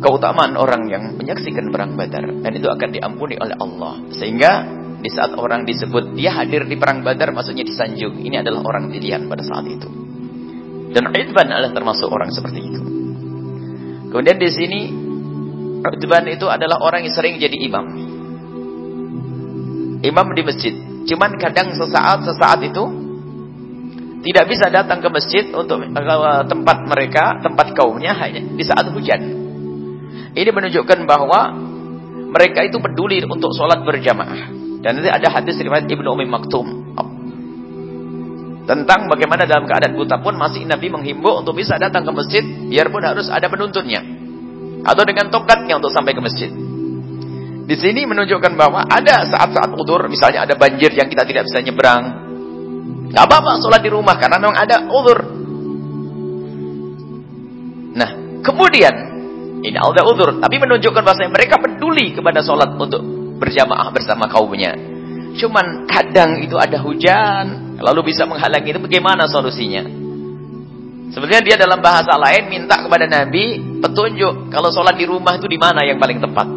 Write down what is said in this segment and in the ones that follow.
keutamaan orang yang menyaksikan perang Badar dan itu akan diampuni oleh Allah. Sehingga di saat orang disebut dia hadir di perang Badar maksudnya disanjung. Ini adalah orang pilihan pada saat itu. Dan Idban adalah termasuk orang seperti itu. Kemudian di sini Idban itu adalah orang yang sering jadi imam. Imam di masjid. Cuman kadang sesaat sesaat itu tidak bisa datang ke masjid untuk tempat mereka, tempat kaumnya hanya di saat hujan. Ini menunjukkan bahwa mereka itu peduli untuk sholat berjamaah. Dan nanti ada hadis riwayat Ibnu Umi Maktum tentang bagaimana dalam keadaan buta pun masih Nabi menghimbau untuk bisa datang ke masjid biarpun harus ada penuntunnya atau dengan tokatnya untuk sampai ke masjid. Di sini menunjukkan bahwa ada saat-saat udur, misalnya ada banjir yang kita tidak bisa nyebrang. Gak apa-apa sholat di rumah karena memang ada udur. Nah, kemudian ini ada uzur, tapi menunjukkan bahwa mereka peduli kepada sholat untuk berjamaah bersama kaumnya. Cuman kadang itu ada hujan, lalu bisa menghalangi itu bagaimana solusinya? Sebenarnya dia dalam bahasa lain minta kepada Nabi petunjuk kalau sholat di rumah itu di mana yang paling tepat.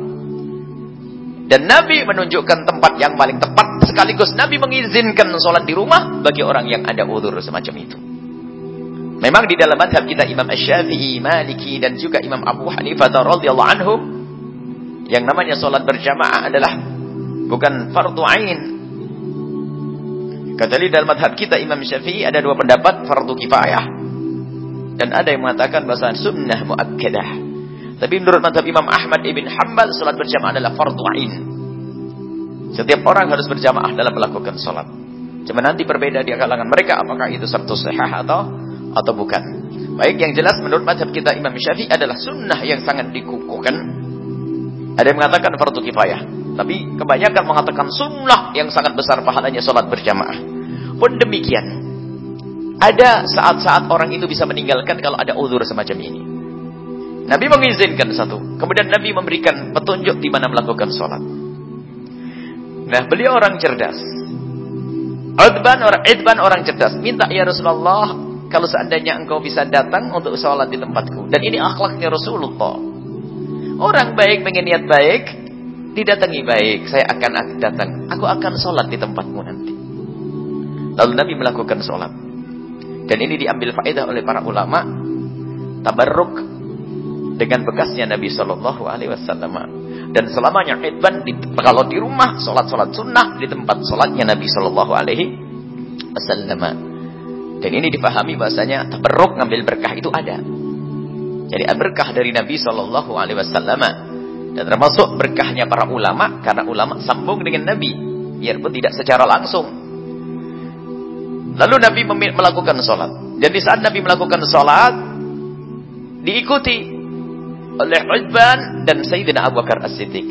Dan Nabi menunjukkan tempat yang paling tepat sekaligus Nabi mengizinkan sholat di rumah bagi orang yang ada uzur semacam itu. Memang di dalam madhab kita Imam Ash-Syafi'i, Maliki dan juga Imam Abu Hanifah radhiyallahu anhum yang namanya solat berjamaah adalah bukan fardu ain. Kata dalam madhab kita Imam Syafi'i ada dua pendapat fardu kifayah dan ada yang mengatakan bahasa sunnah muakkadah. Tapi menurut madhab Imam Ahmad ibn Hanbal solat berjamaah adalah fardu ain. Setiap orang harus berjamaah dalam melakukan solat. Cuma nanti berbeda di kalangan mereka apakah itu satu sahih atau atau bukan. Baik yang jelas menurut madhab kita Imam Syafi'i adalah sunnah yang sangat dikukuhkan. Ada yang mengatakan fardu kifayah. Tapi kebanyakan mengatakan sunnah yang sangat besar pahalanya sholat berjamaah. Pun demikian. Ada saat-saat orang itu bisa meninggalkan kalau ada uzur semacam ini. Nabi mengizinkan satu. Kemudian Nabi memberikan petunjuk di mana melakukan sholat. Nah beliau orang cerdas. Udban orang, orang cerdas. Minta ya Rasulullah kalau seandainya engkau bisa datang untuk sholat di tempatku. Dan ini akhlaknya Rasulullah. Orang baik pengen niat baik, didatangi baik. Saya akan datang. Aku akan sholat di tempatmu nanti. Lalu Nabi melakukan sholat. Dan ini diambil faedah oleh para ulama. Tabarruk dengan bekasnya Nabi Shallallahu Alaihi Wasallam. Dan selamanya idban di, kalau di rumah sholat sholat sunnah di tempat sholatnya Nabi Shallallahu Alaihi Wasallam. Dan ini dipahami bahasanya tabarruk ngambil berkah itu ada. Jadi berkah dari Nabi Shallallahu Alaihi Wasallam dan termasuk berkahnya para ulama karena ulama sambung dengan Nabi biarpun tidak secara langsung. Lalu Nabi melakukan sholat. Dan di saat Nabi melakukan sholat diikuti oleh Uthman dan Sayyidina Abu Bakar As-Siddiq.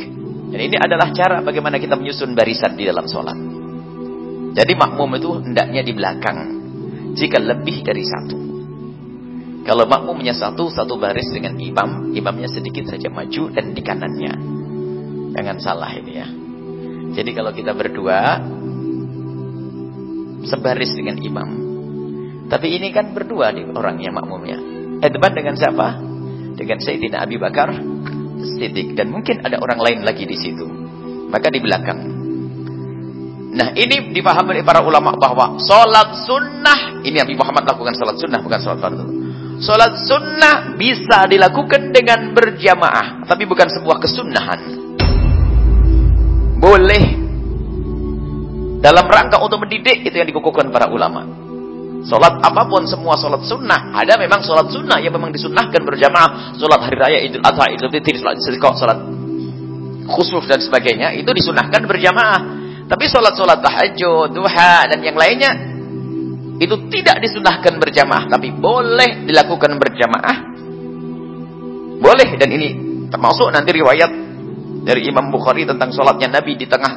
Dan ini adalah cara bagaimana kita menyusun barisan di dalam sholat. Jadi makmum itu hendaknya di belakang jika lebih dari satu. Kalau makmumnya satu, satu baris dengan imam, imamnya sedikit saja maju dan di kanannya. Jangan salah ini ya. Jadi kalau kita berdua, sebaris dengan imam. Tapi ini kan berdua nih orangnya makmumnya. Eh depan dengan siapa? Dengan Sayyidina Abi Bakar Siddiq. Dan mungkin ada orang lain lagi di situ. Maka di belakang. Nah ini dipahami oleh para ulama bahwa sholat sunnah ini Nabi Muhammad lakukan sholat sunnah bukan sholat fardu. Sholat sunnah bisa dilakukan dengan berjamaah, tapi bukan sebuah kesunnahan. Boleh dalam rangka untuk mendidik itu yang dikukuhkan para ulama. Sholat apa pun semua sholat sunnah ada memang sholat sunnah yang memang disunnahkan berjamaah. Sholat hari raya Idul Adha, Idul Fitri, sholat sholat khusuf dan sebagainya itu disunahkan berjamaah. Tapi sholat-sholat tahajud, duha, dan yang lainnya itu tidak disunahkan berjamaah, tapi boleh dilakukan berjamaah. Boleh dan ini termasuk nanti riwayat dari Imam Bukhari tentang sholatnya Nabi di tengah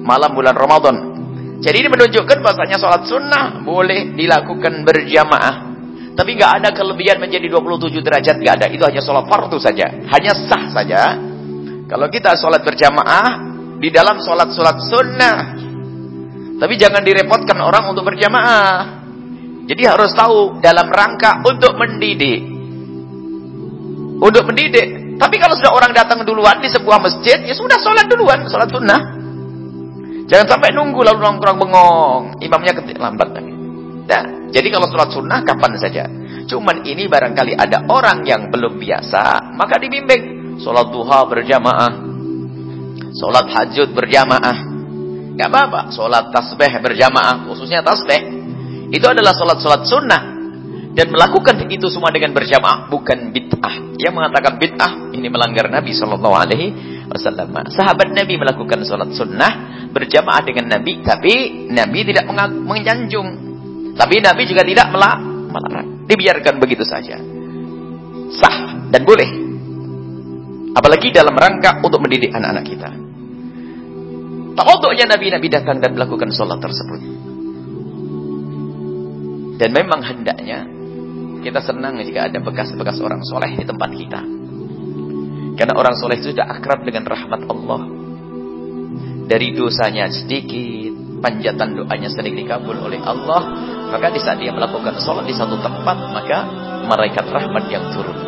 malam bulan Ramadan. Jadi ini menunjukkan bahasanya sholat sunnah boleh dilakukan berjamaah. Tapi nggak ada kelebihan menjadi 27 derajat, nggak ada. Itu hanya sholat fardu saja, hanya sah saja. Kalau kita sholat berjamaah, di dalam sholat-sholat sunnah. Tapi jangan direpotkan orang untuk berjamaah. Jadi harus tahu dalam rangka untuk mendidik. Untuk mendidik. Tapi kalau sudah orang datang duluan di sebuah masjid, ya sudah sholat duluan, sholat sunnah. Jangan sampai nunggu lalu nongkrong bengong. Imamnya ketik lambat lagi. Nah, jadi kalau sholat sunnah kapan saja. Cuman ini barangkali ada orang yang belum biasa, maka dibimbing. Sholat duha berjamaah. Sholat hajud berjamaah. Gak apa-apa. Sholat tasbih berjamaah. Khususnya tasbih. Itu adalah sholat-sholat sunnah. Dan melakukan itu semua dengan berjamaah. Bukan bid'ah. Yang mengatakan bid'ah. Ini melanggar Nabi SAW. Sahabat Nabi melakukan sholat sunnah. Berjamaah dengan Nabi. Tapi Nabi tidak menyanjung. Tapi Nabi juga tidak melarang. Dibiarkan begitu saja. Sah dan boleh. Apalagi dalam rangka untuk mendidik anak-anak kita. Tawaduknya Nabi-Nabi datang dan melakukan sholat tersebut. Dan memang hendaknya kita senang jika ada bekas-bekas orang soleh di tempat kita. Karena orang soleh itu sudah akrab dengan rahmat Allah. Dari dosanya sedikit, panjatan doanya sering dikabul oleh Allah. Maka di saat dia melakukan sholat di satu tempat, maka malaikat rahmat yang turun.